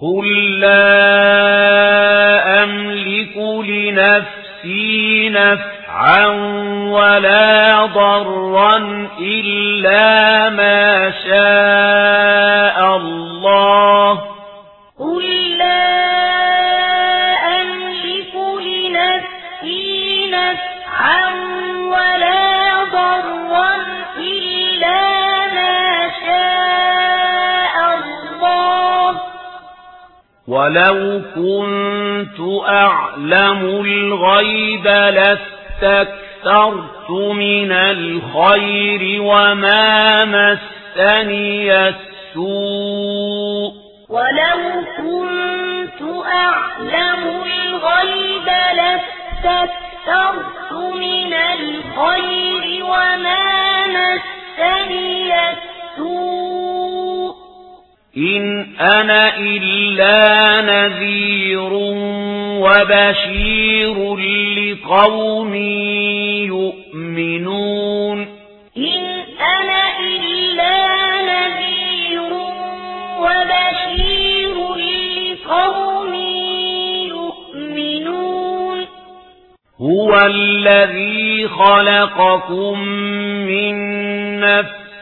قل لا أملك لنفسي نفعا ولا ضرا إلا ما شاء ولو كنت أعلم الغيب لاستكثرت من الخير وما مسني السوء ولو كنت أعلم الغيب لاستكثرت من الخير وما مسني السوء إن أنا إلا نذير وبشير لقوم يؤمنون إن أنا إلا نذير وبشير لقوم يؤمنون هو الذي خلقكم من نفس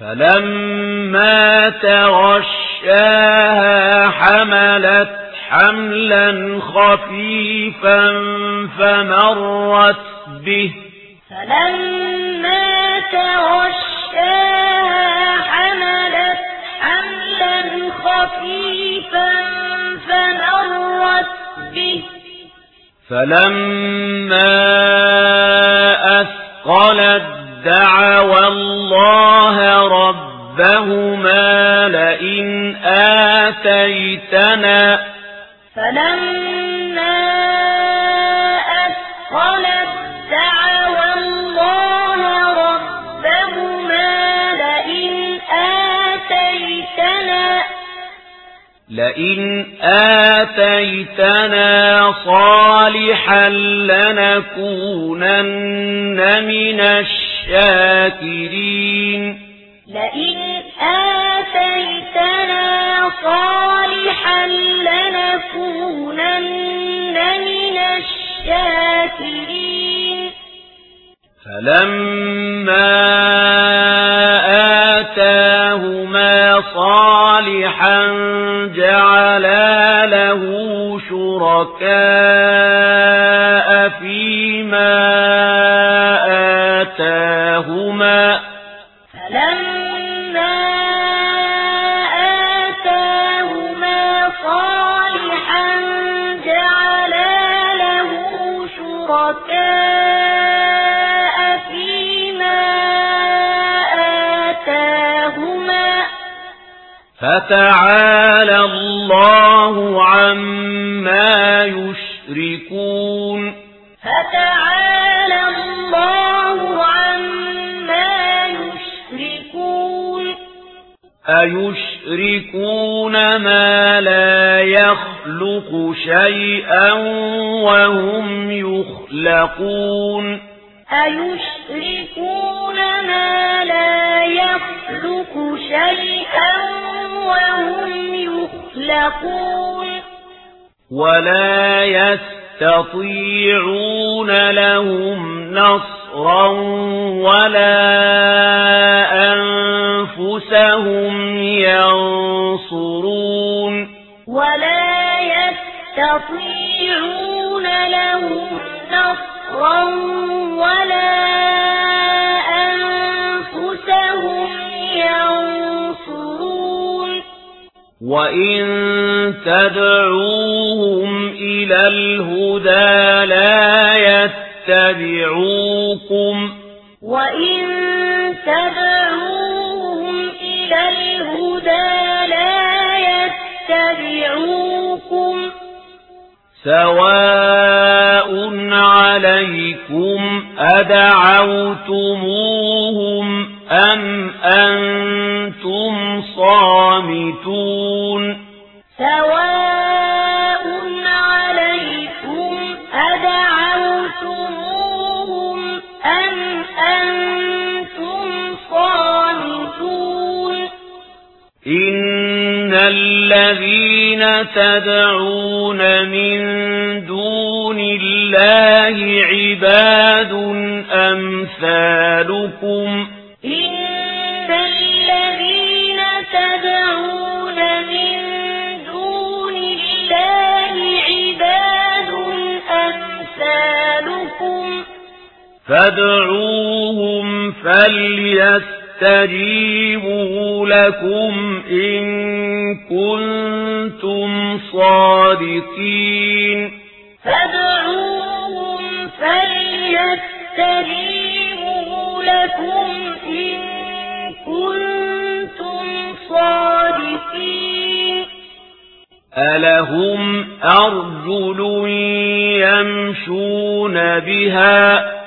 فلما تغشاها حملت حملا خفيفا فمرت به فلما تغشاها حملت حملا خفيفا فمرت به فلما أثقلت دعوى الله ربهما لئن آتيتنا فلما أثقلت دعوى الله ربهما لئن آتيتنا لئن آتيتنا صالحا لنكونن من الشاكرين لنكونن من الشاكرين فلما آتاهما صالحا جعلا له شركاء فيما آتاهما شركاء فيما آتاهما فتعالى الله عما يشركون. فتعالى الله عما يشركون. أيشركون ما لا يخلق شيئا وهم يخلقون أيشركون ما لا يخلق شيئا وهم يخلقون ولا يستطيعون لهم نصرا ولا أنفسهم ينصرون يستطيعون لهم نصرا ولا أنفسهم ينصرون وإن تدعوهم إلى الهدى لا يتبعون سواء عليكم أدعوتموهم أم أنتم صامتون سواء عليكم أدعوتموهم أم أنتم صامتون إن الذين تدعون من دون الله عباد أمثالكم إن الذين تدعون من دون الله عباد أمثالكم فادعوهم فليستجيبوا لكم إن كنتم صادقين. فادعوهم فليستجيبوا لكم إن كنتم صادقين. ألهم أرجل يمشون بها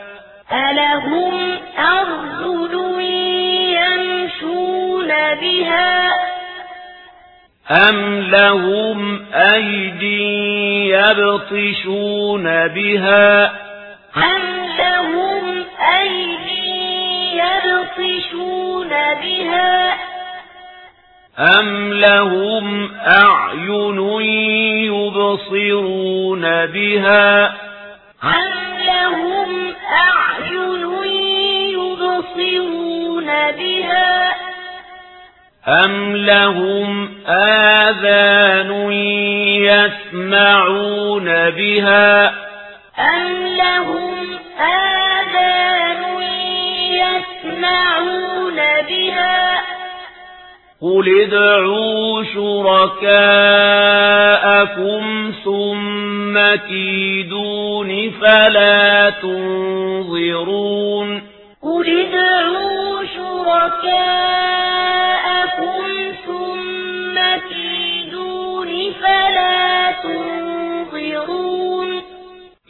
أم لهم أيدي يبطشون بها أم لهم أيدي يبطشون بها أم لهم أعين يبصرون بها أم لهم أعين يبصرون بها أم لهم آذان يسمعون بها أم لهم آذان يسمعون بها قل ادعوا شركاءكم ثم كيدون فلا تنظرون قل ادعوا شركاءكم